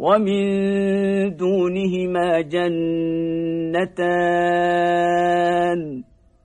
ومن دونهما جنتان.